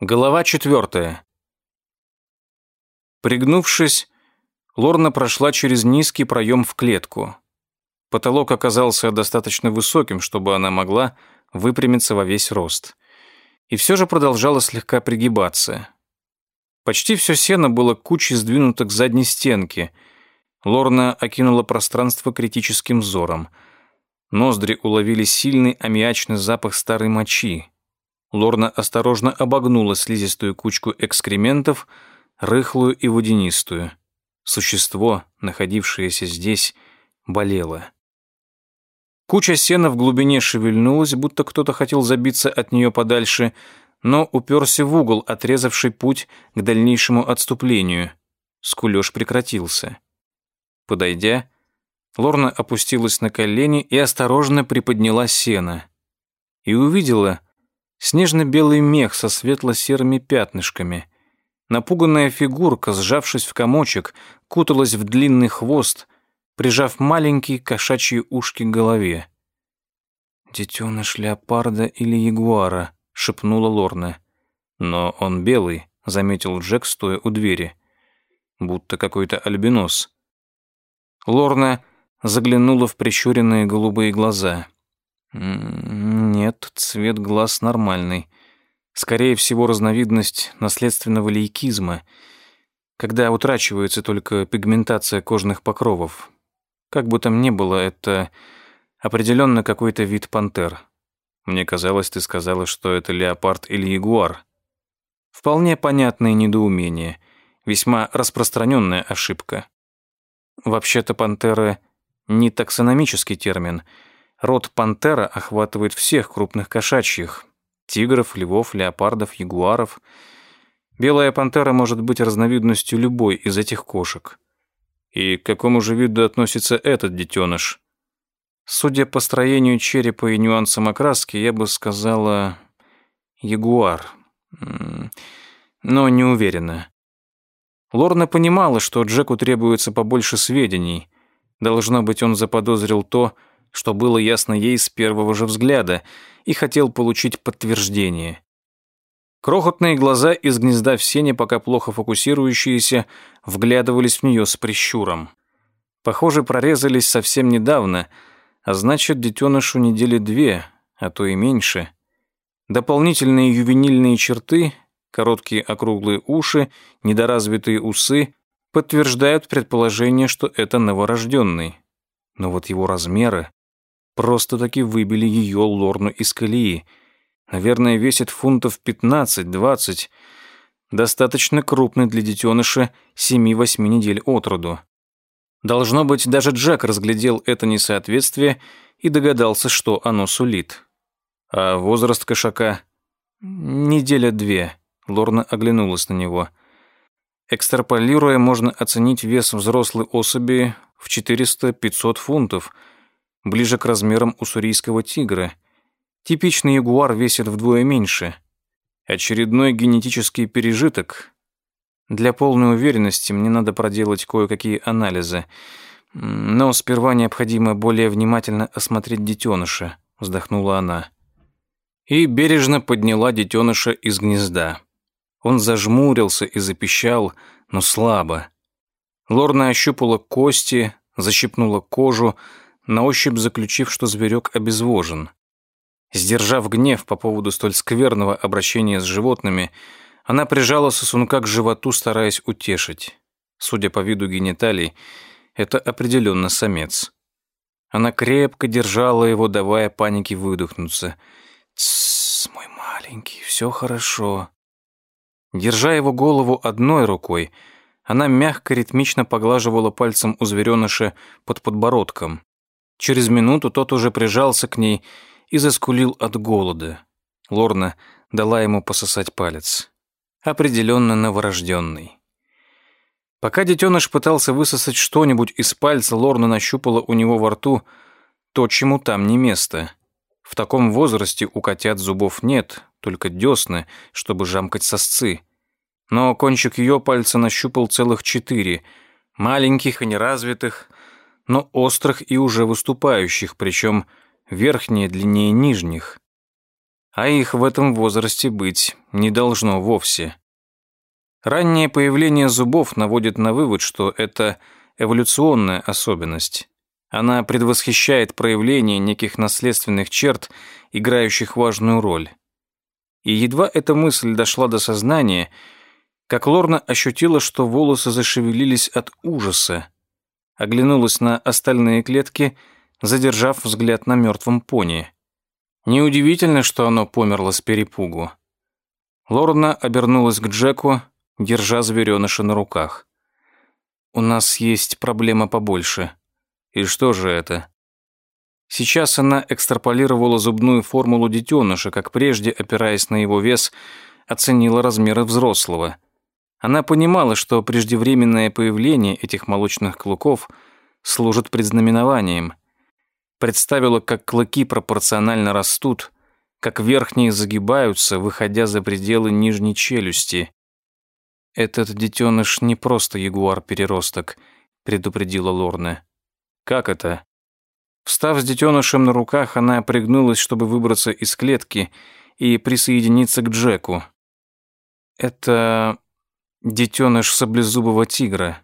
Голова четвертая. Пригнувшись, Лорна прошла через низкий проем в клетку. Потолок оказался достаточно высоким, чтобы она могла выпрямиться во весь рост. И все же продолжала слегка пригибаться. Почти все сено было кучей сдвинуто к задней стенке. Лорна окинула пространство критическим взором. Ноздри уловили сильный аммиачный запах старой мочи. Лорна осторожно обогнула слизистую кучку экскрементов, рыхлую и водянистую. Существо, находившееся здесь, болело. Куча сена в глубине шевельнулась, будто кто-то хотел забиться от нее подальше, но уперся в угол, отрезавший путь к дальнейшему отступлению. Скулёж прекратился. Подойдя, Лорна опустилась на колени и осторожно приподняла сено. И увидела снежно-белый мех со светло-серыми пятнышками. Напуганная фигурка, сжавшись в комочек, куталась в длинный хвост, прижав маленькие кошачьи ушки к голове. «Детеныш леопарда или ягуара», — шепнула Лорна. «Но он белый», — заметил Джек, стоя у двери. «Будто какой-то альбинос». Лорна заглянула в прищуренные голубые глаза. «Нет, цвет глаз нормальный. Скорее всего, разновидность наследственного лейкизма, когда утрачивается только пигментация кожных покровов. Как бы там ни было, это определенно какой-то вид пантер. Мне казалось, ты сказала, что это леопард или ягуар. Вполне понятное недоумение, весьма распространенная ошибка. Вообще-то пантера не таксономический термин — Род пантера охватывает всех крупных кошачьих – тигров, львов, леопардов, ягуаров. Белая пантера может быть разновидностью любой из этих кошек. И к какому же виду относится этот детеныш? Судя по строению черепа и нюансам окраски, я бы сказала ягуар. Но не уверена. Лорна понимала, что Джеку требуется побольше сведений. Должно быть, он заподозрил то, что было ясно ей с первого же взгляда, и хотел получить подтверждение. Крохотные глаза из гнезда в сене, пока плохо фокусирующиеся, вглядывались в нее с прищуром. Похоже, прорезались совсем недавно, а значит, детенышу недели две, а то и меньше. Дополнительные ювенильные черты, короткие округлые уши, недоразвитые усы подтверждают предположение, что это новорожденный. Но вот его размеры просто-таки выбили ее Лорну из колеи. Наверное, весит фунтов 15-20. Достаточно крупный для детеныша 7-8 недель от роду. Должно быть, даже Джек разглядел это несоответствие и догадался, что оно сулит. А возраст кошака — неделя две. Лорна оглянулась на него. Экстраполируя, можно оценить вес взрослой особи в 400-500 фунтов — ближе к размерам уссурийского тигра. Типичный ягуар весит вдвое меньше. Очередной генетический пережиток. Для полной уверенности мне надо проделать кое-какие анализы. Но сперва необходимо более внимательно осмотреть детеныша, вздохнула она. И бережно подняла детеныша из гнезда. Он зажмурился и запищал, но слабо. Лорна ощупала кости, защипнула кожу, на ощупь заключив, что зверек обезвожен. Сдержав гнев по поводу столь скверного обращения с животными, она прижала сосунка к животу, стараясь утешить. Судя по виду гениталий, это определенно самец. Она крепко держала его, давая панике выдохнуться. «Тссс, мой маленький, все хорошо». Держа его голову одной рукой, она мягко ритмично поглаживала пальцем у звереныша под подбородком. Через минуту тот уже прижался к ней и заскулил от голода. Лорна дала ему пососать палец. Определенно новорожденный. Пока детеныш пытался высосать что-нибудь из пальца, Лорна нащупала у него во рту то, чему там не место. В таком возрасте у котят зубов нет, только десны, чтобы жамкать сосцы. Но кончик ее пальца нащупал целых четыре, маленьких и неразвитых, но острых и уже выступающих, причем верхние длиннее нижних. А их в этом возрасте быть не должно вовсе. Раннее появление зубов наводит на вывод, что это эволюционная особенность. Она предвосхищает проявление неких наследственных черт, играющих важную роль. И едва эта мысль дошла до сознания, как Лорна ощутила, что волосы зашевелились от ужаса. Оглянулась на остальные клетки, задержав взгляд на мертвом пони. Неудивительно, что оно померло с перепугу. Лорна обернулась к Джеку, держа звереныша на руках. «У нас есть проблема побольше», и что же это? Сейчас она экстраполировала зубную формулу детеныша, как прежде, опираясь на его вес, оценила размеры взрослого. Она понимала, что преждевременное появление этих молочных клыков служит предзнаменованием. Представила, как клыки пропорционально растут, как верхние загибаются, выходя за пределы нижней челюсти. «Этот детеныш не просто ягуар-переросток», — предупредила Лорна. «Как это?» Встав с детенышем на руках, она пригнулась, чтобы выбраться из клетки и присоединиться к Джеку. «Это детеныш саблезубого тигра»,